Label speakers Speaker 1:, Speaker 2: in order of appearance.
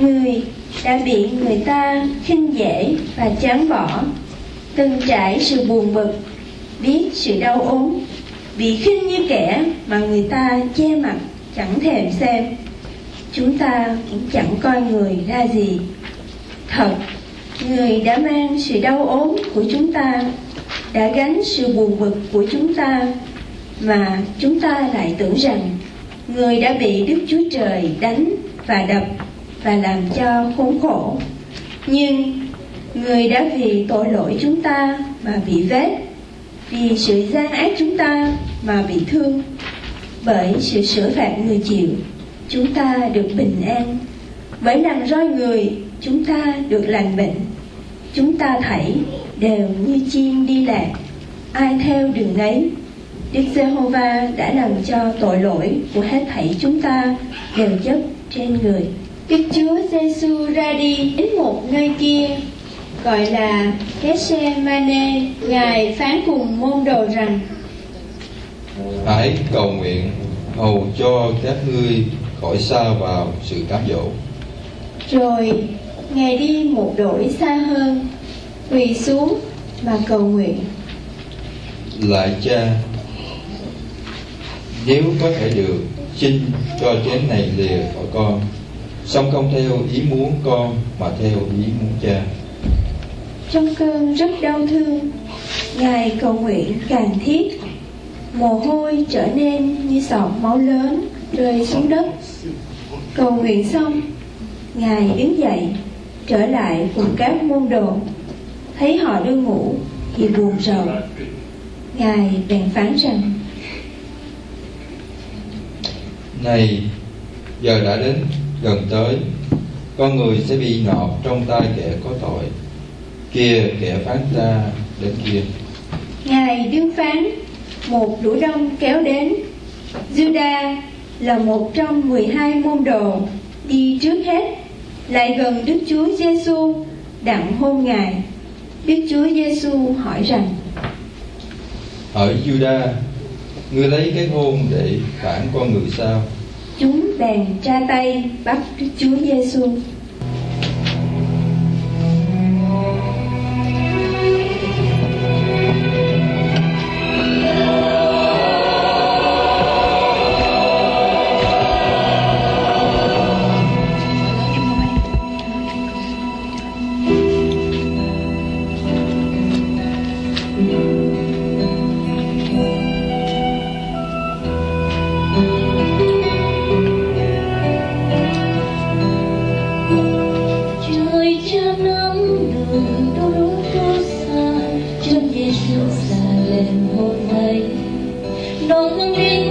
Speaker 1: người đã bị người ta khinh dễ và chán bỏ. Từng trải sự buồn bực, biết sự đau ốm, bị khinh như kẻ mà người ta che mặt, chẳng thèm xem. Chúng ta cũng chẳng coi người ra gì. Thật, người đã mang sự đau ốm của chúng ta, đã gánh sự buồn bực của chúng ta, mà chúng ta lại tưởng rằng người đã bị đức chúa trời đánh và đập và làm cho khốn khổ. Nhưng người đã vì tội lỗi chúng ta mà bị vết, vì sự gian ác chúng ta mà bị thương. Bởi sự sửa phạt người chịu, chúng ta được bình an. Bởi làm roi người, chúng ta được lành bệnh. Chúng ta thảy đều như chim đi lạc. Ai theo đường ấy Đức Giê-hô-va đã làm cho tội lỗi của hết thảy chúng ta đều chất trên người. Đức Chúa Giêsu ra đi đến một nơi kia gọi là Gethsemane. Ngài phán cùng môn đồ rằng:
Speaker 2: Hãy cầu nguyện hầu cho các ngươi khỏi xa vào sự cám dỗ.
Speaker 1: Rồi Ngài đi một đổi xa hơn, quỳ xuống mà cầu nguyện.
Speaker 2: Lại cha, nếu có thể được, xin cho chén này lìa khỏi con, song không theo ý muốn con mà theo ý muốn cha.
Speaker 1: Trong cơn rất đau thương, Ngài cầu nguyện càng thiết, mồ hôi trở nên như giọt máu lớn rơi xuống đất. Cầu nguyện xong, Ngài đứng dậy, trở lại cùng các môn đồ, thấy họ đang ngủ thì buồn rầu. Ngài bèn phán rằng:
Speaker 2: Này, giờ đã đến gần tới, con người sẽ bị nộp trong tay kẻ có tội. Kia kẻ phán ta đến kia.
Speaker 1: Ngài đương phán, một đũa đông kéo đến. Juda là một trong 12 môn đồ đi trước hết, lại gần Đức Chúa Giêsu đặng hôn Ngài. Đức Chúa Giêsu hỏi rằng:
Speaker 2: Ở Juda, ngươi lấy cái hôn để phản con người sao?
Speaker 1: Chúng bèn tra tay bắt Chúa Giêsu.
Speaker 3: 中风